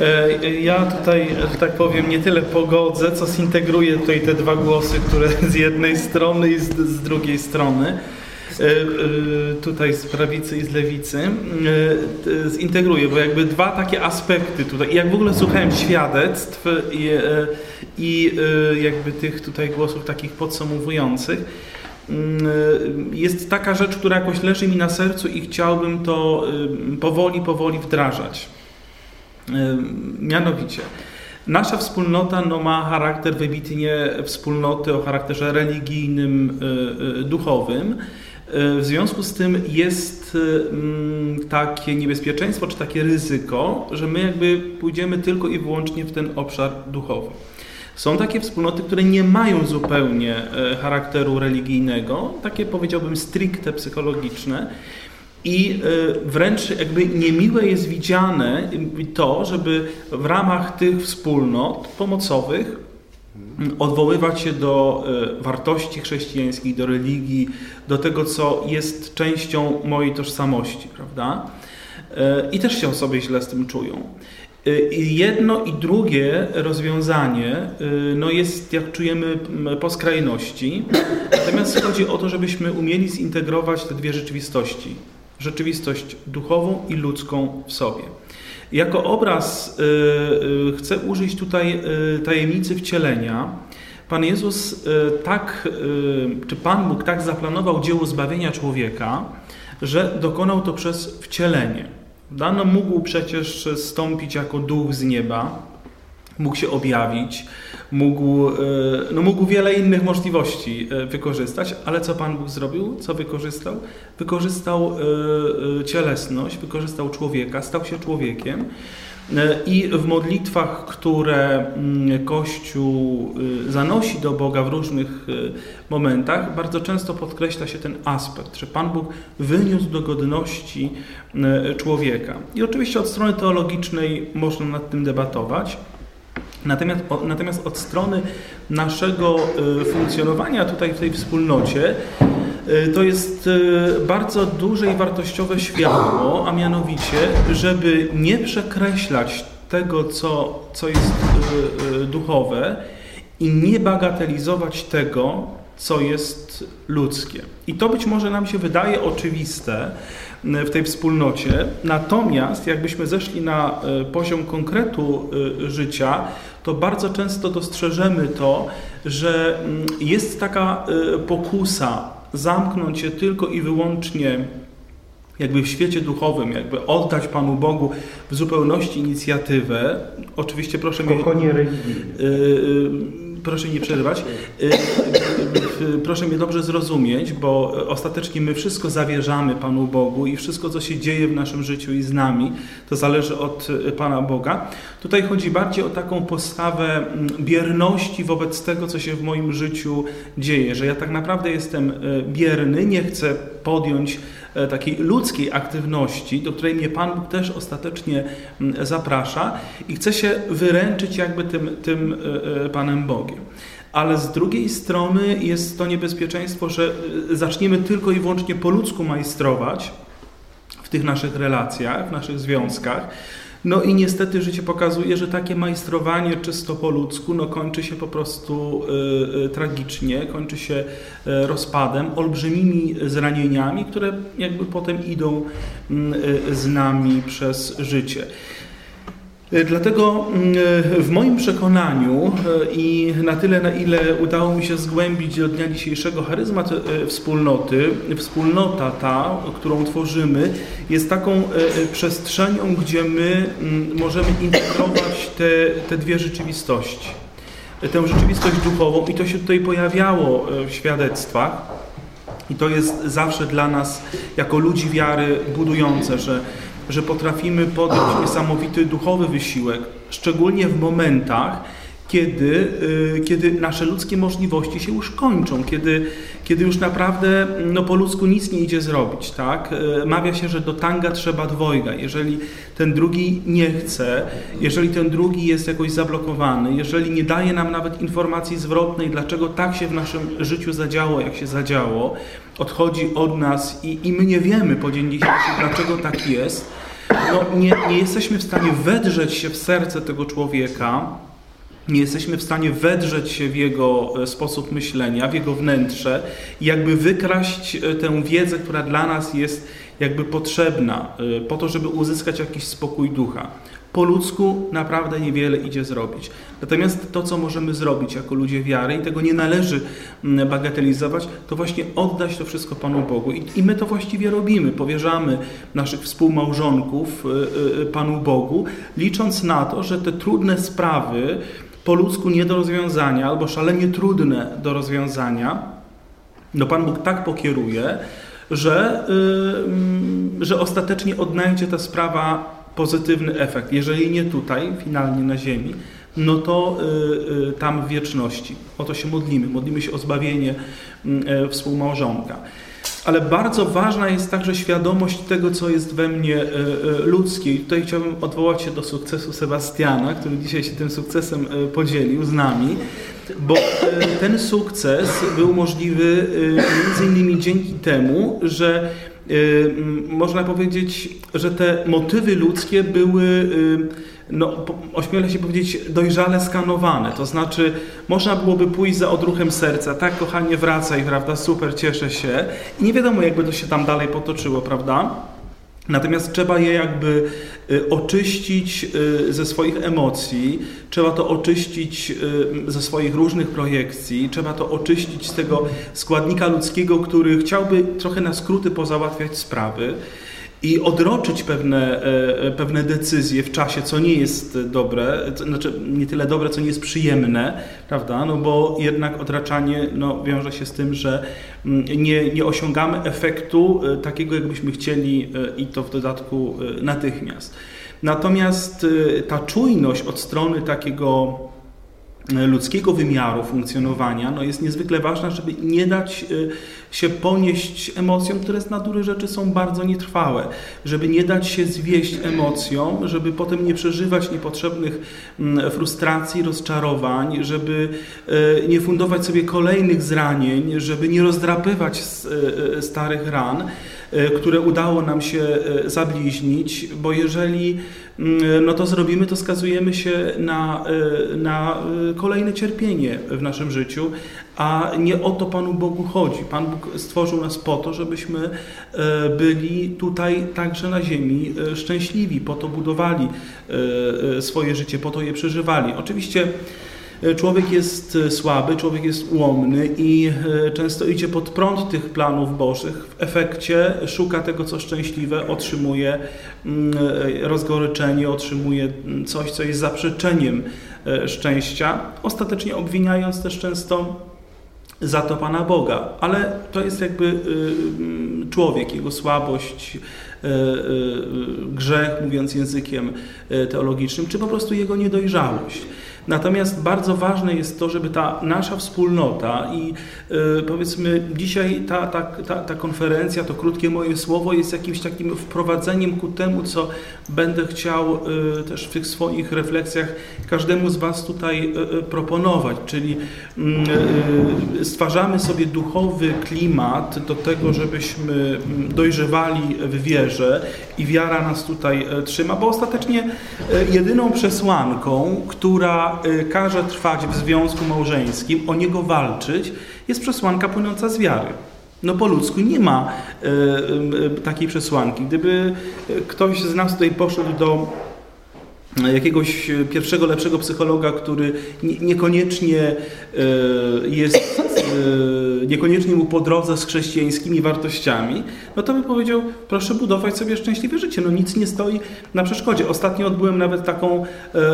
E, ja tutaj, że tak powiem, nie tyle pogodzę, co zintegruję tutaj te dwa głosy, które z jednej strony i z, drugiej strony. E, e, tutaj z prawicy i z lewicy zintegruję, bo jakby dwa takie aspekty tutaj, jak w ogóle słuchałem świadectw i, i jakby tych tutaj głosów takich podsumowujących, jest taka rzecz, która jakoś leży mi na sercu i chciałbym to powoli, powoli wdrażać. Mianowicie, nasza wspólnota no, ma charakter wybitnie wspólnoty o charakterze religijnym, y, y, duchowym. Y, w związku z tym jest takie niebezpieczeństwo, czy takie ryzyko, że my jakby pójdziemy tylko i wyłącznie w ten obszar duchowy. Są takie wspólnoty, które nie mają zupełnie charakteru religijnego, takie powiedziałbym stricte psychologiczne, i e, wręcz jakby niemiłe jest widziane to, żeby w ramach tych wspólnot pomocowych odwoływać się do e, wartości chrześcijańskich, do religii, do tego, co jest częścią mojej tożsamości, prawda? I też się osoby źle z tym czują. Jedno i drugie rozwiązanie no jest, jak czujemy, po skrajności. Natomiast chodzi o to, żebyśmy umieli zintegrować te dwie rzeczywistości rzeczywistość duchową i ludzką w sobie. Jako obraz y, y, chcę użyć tutaj y, tajemnicy wcielenia. Pan Jezus tak, czy Pan Bóg tak zaplanował dzieło zbawienia człowieka, że dokonał to przez wcielenie. Dano mógł przecież stąpić jako duch z nieba, mógł się objawić, mógł, e, no mógł wiele innych możliwości e, wykorzystać, ale co Pan Bóg zrobił? Co wykorzystał? Wykorzystał e, cielesność, wykorzystał człowieka, stał się człowiekiem. I w modlitwach, które mm, Kościół zanosi do Boga w różnych momentach, bardzo często podkreśla się ten aspekt, że Pan Bóg wyniósł do godności człowieka. I oczywiście od strony teologicznej można nad tym debatować. Natomiast, natomiast od strony naszego e, funkcjonowania tutaj w tej wspólnocie e, to jest e, bardzo duże i wartościowe światło, a mianowicie, żeby nie przekreślać tego, co, co jest duchowe i nie bagatelizować tego, co jest ludzkie. I to być może nam się wydaje oczywiste, w tej wspólnocie. Natomiast jakbyśmy zeszli na e, poziom konkretu e, życia, to bardzo często dostrzeżemy to, że jest taka e, pokusa zamknąć się tylko i wyłącznie jakby w świecie duchowym, jakby oddać Panu Bogu w zupełności inicjatywę. Oczywiście proszę mnie... proszę nie przerywać. Proszę mnie dobrze zrozumieć, bo ostatecznie my wszystko zawierzamy Panu Bogu i wszystko, co się dzieje w naszym życiu i z nami, to zależy od Pana Boga. Tutaj chodzi bardziej o taką postawę mm, bierności wobec tego, co się w moim życiu dzieje, że ja tak naprawdę jestem bierny, nie chcę podjąć E, takiej ludzkiej aktywności, do której mnie Pan Bóg też ostatecznie mm, zaprasza i chce się wyręczyć jakby tym, tym e, e, Panem Bogiem. Ale z drugiej strony jest to niebezpieczeństwo, że zaczniemy tylko i wyłącznie po ludzku majstrować w tych naszych relacjach, w naszych związkach no i niestety życie pokazuje, że takie majstrowanie czysto po ludzku no, kończy się po prostu y, y, tragicznie, kończy się y, rozpadem, olbrzymimi zranieniami, które jakby potem idą y, z nami przez życie. E, dlatego mm, e, w moim przekonaniu e, i na tyle, na ile udało mi się zgłębić do dnia dzisiejszego charyzmat wspólnoty, wspólnota ta, którą tworzymy, jest taką przestrzenią, gdzie my mm, możemy integrować te, te dwie rzeczywistości. Tę rzeczywistość duchową i to się tutaj pojawiało w świadectwach. I to jest zawsze dla nas, jako ludzi wiary, budujące, że że potrafimy podjąć niesamowity duchowy wysiłek, szczególnie w momentach, kiedy, y, kiedy nasze ludzkie możliwości się już kończą, kiedy, kiedy już naprawdę no, po ludzku nic nie idzie zrobić. Tak? Y, mawia się, że do tanga trzeba dwojga. Jeżeli ten drugi nie chce, jeżeli ten drugi jest jakoś zablokowany, jeżeli nie daje nam nawet informacji zwrotnej, dlaczego tak się w naszym życiu zadziało, jak się zadziało, odchodzi od nas i, i my nie wiemy po dzień dzisiejszy, dlaczego tak jest, no, nie, nie jesteśmy w stanie wedrzeć się w serce tego człowieka, nie jesteśmy w stanie wedrzeć się w jego e, sposób myślenia, w jego wnętrze i jakby wykraść e, tę wiedzę, która dla nas jest jakby potrzebna e, po to, żeby uzyskać jakiś spokój ducha. Po ludzku naprawdę niewiele idzie zrobić. Natomiast to, co możemy zrobić jako ludzie wiary, i tego nie należy bagatelizować, to właśnie oddać to wszystko Panu Bogu. I, i my to właściwie robimy. Powierzamy naszych współmałżonków Panu Bogu, licząc na to, że te trudne sprawy, po ludzku nie do rozwiązania albo szalenie trudne do rozwiązania, no Pan Bóg tak pokieruje, że, yy, że ostatecznie odnajdzie ta sprawa pozytywny efekt. Jeżeli nie tutaj, finalnie na ziemi, no to yy, yy, tam w wieczności. O to się modlimy. Modlimy się o zbawienie yy, współmałżonka ale bardzo ważna jest także świadomość tego, co jest we mnie e, e, ludzkie. I tutaj chciałbym odwołać się do sukcesu Sebastiana, który dzisiaj się tym sukcesem e, podzielił z nami, bo ten sukces był możliwy między innymi dzięki temu, że można powiedzieć, że te motywy ludzkie były no, ośmielę się powiedzieć, dojrzale skanowane. To znaczy, można byłoby pójść za odruchem serca, tak, kochanie, wracaj, prawda, super, cieszę się. I nie wiadomo, jakby to się tam dalej potoczyło, prawda? Natomiast trzeba je jakby y, oczyścić y, ze swoich emocji, trzeba to oczyścić y, ze swoich różnych projekcji, trzeba to oczyścić z tego składnika ludzkiego, który chciałby trochę na skróty pozałatwiać sprawy i odroczyć pewne, e, e, pewne decyzje w czasie, co nie jest dobre, znaczy nie tyle dobre, co nie jest przyjemne, prawda? No bo jednak odraczanie no, wiąże się z tym, że mm, nie, nie osiągamy efektu e, takiego, jakbyśmy chcieli i to w dodatku natychmiast. Natomiast ta czujność od strony takiego ludzkiego wymiaru funkcjonowania no jest niezwykle ważna, żeby nie dać się ponieść emocjom, które z natury rzeczy są bardzo nietrwałe, żeby nie dać się zwieść emocjom, żeby potem nie przeżywać niepotrzebnych mm, frustracji, rozczarowań, żeby y, nie fundować sobie kolejnych zranień, żeby nie rozdrapywać y, starych ran, które udało nam się zabliźnić, bo jeżeli Mm, no to zrobimy, to skazujemy się na, na kolejne cierpienie w naszym życiu, a nie o to Panu Bogu chodzi. Pan Bóg stworzył nas po to, żebyśmy y, byli tutaj także na ziemi szczęśliwi, po to budowali swoje życie, po to je przeżywali. Oczywiście Człowiek jest e, słaby, człowiek jest ułomny i e, często idzie pod prąd tych planów Bożych. W efekcie szuka tego, co szczęśliwe, otrzymuje mm, e, rozgoryczenie, otrzymuje mm, coś, co jest zaprzeczeniem szczęścia, ostatecznie obwiniając też często za to Pana Boga. Ale to jest jakby mm, człowiek, jego słabość, grzech, mówiąc językiem teologicznym, czy po prostu jego niedojrzałość. Natomiast bardzo ważne jest to, żeby ta nasza wspólnota i yy, powiedzmy dzisiaj ta, ta, ta, ta konferencja, to krótkie moje słowo jest jakimś takim wprowadzeniem ku temu, co będę chciał yy, też w tych swoich refleksjach każdemu z Was tutaj yy, proponować, czyli mm, stwarzamy sobie duchowy klimat do tego, żebyśmy mm, dojrzewali w wierze i wiara nas tutaj trzyma, bo ostatecznie jedyną przesłanką, która Y, każe trwać w związku małżeńskim, o niego walczyć, jest przesłanka płynąca z wiary. No po ludzku nie ma y, y, takiej przesłanki. Gdyby ktoś z nas tutaj poszedł do jakiegoś pierwszego, lepszego psychologa, który niekoniecznie jest, niekoniecznie mu po drodze z chrześcijańskimi wartościami, no to by powiedział, proszę budować sobie szczęśliwe życie. No nic nie stoi na przeszkodzie. Ostatnio odbyłem nawet taką e, e,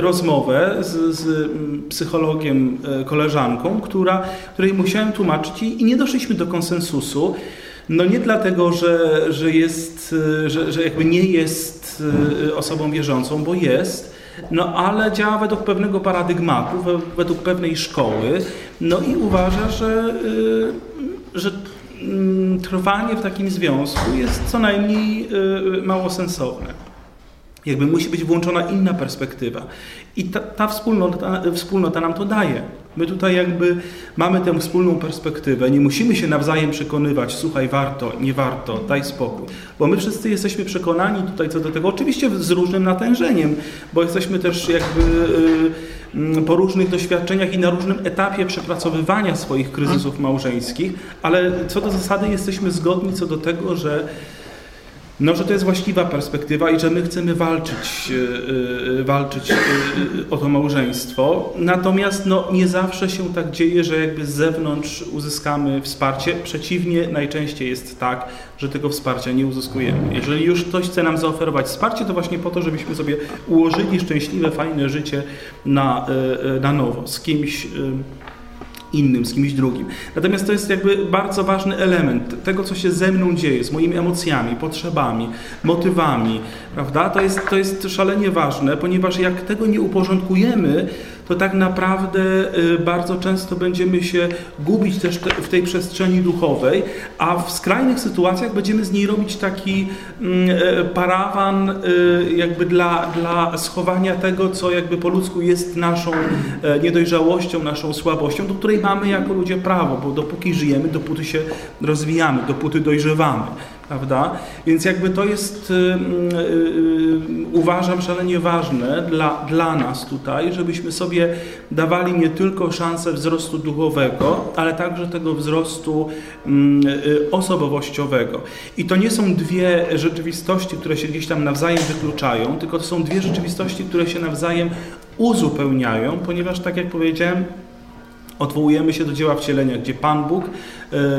rozmowę z, z psychologiem, e, koleżanką, która, której musiałem tłumaczyć i nie doszliśmy do konsensusu. No nie dlatego, że, że, jest, że, że jakby nie jest osobą wierzącą, bo jest, no ale działa według pewnego paradygmatu, według pewnej szkoły, no i uważa, że, że mm, trwanie w takim związku jest co najmniej mało sensowne. Jakby musi być włączona inna perspektywa. I ta, ta wspólnota, wspólnota nam to daje. My tutaj jakby mamy tę wspólną perspektywę, nie musimy się nawzajem przekonywać, słuchaj, warto, nie warto, daj spokój. Bo my wszyscy jesteśmy przekonani tutaj co do tego, oczywiście z różnym natężeniem, bo jesteśmy też jakby y, y, po różnych doświadczeniach i na różnym etapie przepracowywania swoich kryzysów małżeńskich, ale co do zasady jesteśmy zgodni co do tego, że no, że to jest właściwa perspektywa i że my chcemy walczyć, yy, walczyć yy, o to małżeństwo. Natomiast no, nie zawsze się tak dzieje, że jakby z zewnątrz uzyskamy wsparcie. Przeciwnie, najczęściej jest tak, że tego wsparcia nie uzyskujemy. Jeżeli już ktoś chce nam zaoferować wsparcie, to właśnie po to, żebyśmy sobie ułożyli szczęśliwe, fajne życie na, na nowo z kimś innym, z kimś drugim. Natomiast to jest jakby bardzo ważny element tego, co się ze mną dzieje, z moimi emocjami, potrzebami, motywami, prawda? To jest, to jest szalenie ważne, ponieważ jak tego nie uporządkujemy, to tak naprawdę y, bardzo często będziemy się gubić też w tej przestrzeni duchowej, a w skrajnych sytuacjach będziemy z niej robić taki mm, e, parawan y, jakby dla, dla schowania tego, co jakby po ludzku jest naszą e, niedojrzałością, naszą słabością, do której mamy jako ludzie prawo, bo dopóki żyjemy, dopóty się rozwijamy, dopóty dojrzewamy prawda? Więc jakby to jest, y, y, y, uważam, szalenie ważne dla, dla nas tutaj, żebyśmy sobie dawali nie tylko szansę wzrostu duchowego, ale także tego wzrostu mm, osobowościowego. I to nie są dwie rzeczywistości, które się gdzieś tam nawzajem wykluczają, tylko to są dwie rzeczywistości, które się nawzajem uzupełniają, ponieważ tak jak powiedziałem, Odwołujemy się do dzieła wcielenia, gdzie Pan Bóg,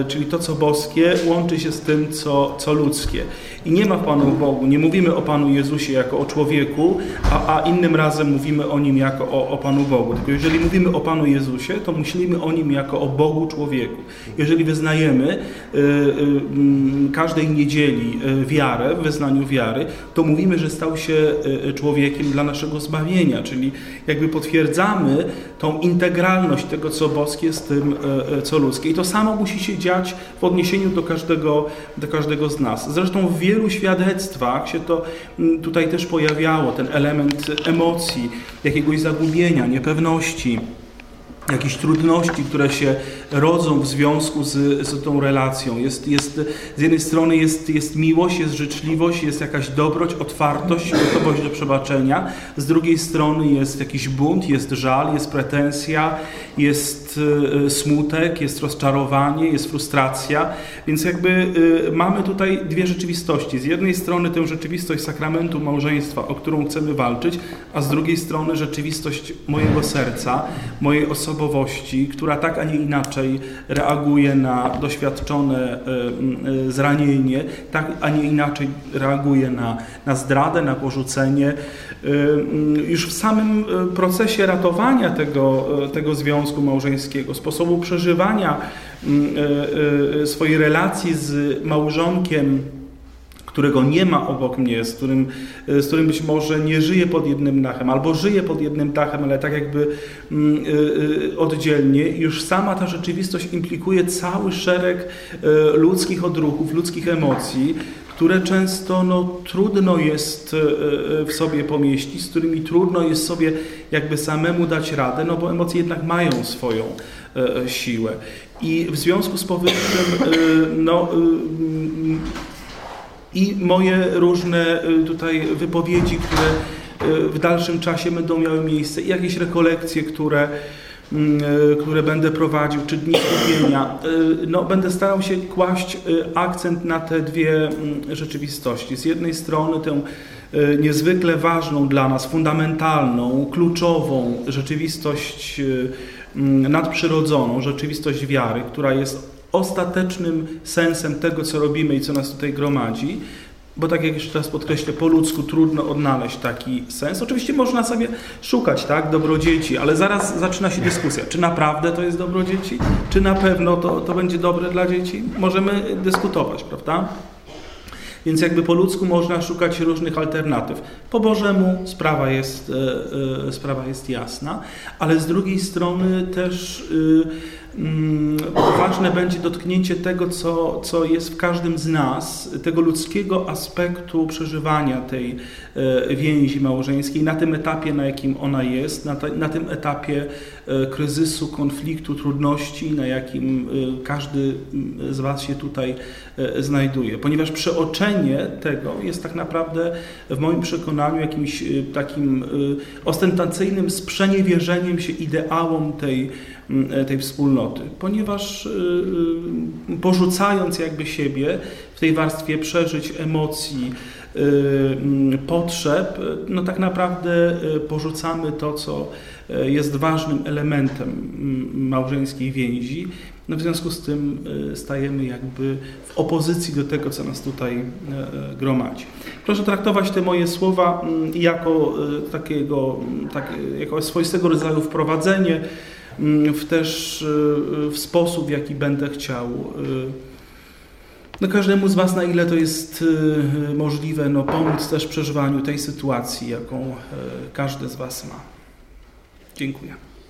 czyli to co boskie, łączy się z tym co, co ludzkie. I nie ma Panu Bogu, nie mówimy o Panu Jezusie jako o człowieku, a, a innym razem mówimy o Nim jako o, o Panu Bogu. Tylko jeżeli mówimy o Panu Jezusie, to myślimy o Nim jako o Bogu człowieku. Jeżeli wyznajemy y, y, każdej niedzieli wiarę, w wyznaniu wiary, to mówimy, że stał się człowiekiem dla naszego zbawienia, czyli jakby potwierdzamy tą integralność tego, co boskie z tym, co ludzkie. I to samo musi dziać w odniesieniu do każdego, do każdego z nas. Zresztą w wielu świadectwach się to mm, tutaj też pojawiało, ten element emocji, jakiegoś zagubienia, niepewności jakichś trudności, które się rodzą w związku z, z tą relacją. Jest, jest, z jednej strony jest, jest miłość, jest życzliwość, jest jakaś dobroć, otwartość, gotowość do przebaczenia. Z drugiej strony jest jakiś bunt, jest żal, jest pretensja, jest y, smutek, jest rozczarowanie, jest frustracja. Więc jakby y, mamy tutaj dwie rzeczywistości. Z jednej strony tę rzeczywistość sakramentu małżeństwa, o którą chcemy walczyć, a z drugiej strony rzeczywistość mojego serca, mojej osobowości, która tak, a nie inaczej reaguje na doświadczone y, zranienie, tak, a nie inaczej reaguje na, na zdradę, na porzucenie. Już w samym procesie ratowania tego, tego związku małżeńskiego, sposobu przeżywania e, e, swojej relacji z małżonkiem, którego nie ma obok mnie, z którym, e, z którym być może nie żyje pod jednym dachem, albo żyje pod jednym dachem, ale tak jakby mm, oddzielnie, już sama ta rzeczywistość implikuje cały szereg ludzkich odruchów, ludzkich emocji, które często no, trudno jest w sobie pomieścić, z którymi trudno jest sobie jakby samemu dać radę, no bo emocje jednak mają swoją siłę. I w związku z powyższym, no, i moje różne y, tutaj wypowiedzi, które w dalszym czasie będą miały miejsce, i jakieś rekolekcje, które, które będę prowadził, czy dni skupienia, no, będę starał się kłaść akcent na te dwie rzeczywistości. Z jednej strony tę niezwykle ważną dla nas, fundamentalną, kluczową rzeczywistość Mm, nadprzyrodzoną rzeczywistość wiary, która jest ostatecznym sensem tego, co robimy i co nas tutaj gromadzi, bo tak jak jeszcze raz podkreślę, po ludzku trudno odnaleźć taki sens. Oczywiście można sobie szukać, tak, dobro dzieci, ale zaraz zaczyna się dyskusja, czy naprawdę to jest dobro dzieci, czy na pewno to, to będzie dobre dla dzieci. Możemy dyskutować, prawda? Więc jakby po ludzku można szukać różnych alternatyw. Po Bożemu sprawa jest, e, e, sprawa jest jasna, ale z drugiej strony też Mm, ważne będzie dotknięcie tego, co, co jest w każdym z nas, tego ludzkiego aspektu przeżywania tej e, więzi małżeńskiej na tym etapie, na jakim ona jest, na, te, na tym etapie kryzysu, konfliktu, trudności, na jakim e, każdy z Was się tutaj znajduje. Ponieważ przeoczenie tego jest tak naprawdę w moim przekonaniu jakimś takim ostentacyjnym sprzeniewierzeniem się ideałom tej, tej wspólnoty, ponieważ porzucając jakby siebie w tej warstwie przeżyć emocji, potrzeb, no tak naprawdę porzucamy to, co jest ważnym elementem małżeńskiej więzi. No w związku z tym stajemy jakby w opozycji do tego, co nas tutaj gromadzi. Proszę traktować te moje słowa jako takiego, tak, jako swoistego rodzaju wprowadzenie w też w sposób, w jaki będę chciał no każdemu z Was, na ile to jest możliwe, no pomóc też w przeżywaniu tej sytuacji, jaką każdy z Was ma. Dziękuję.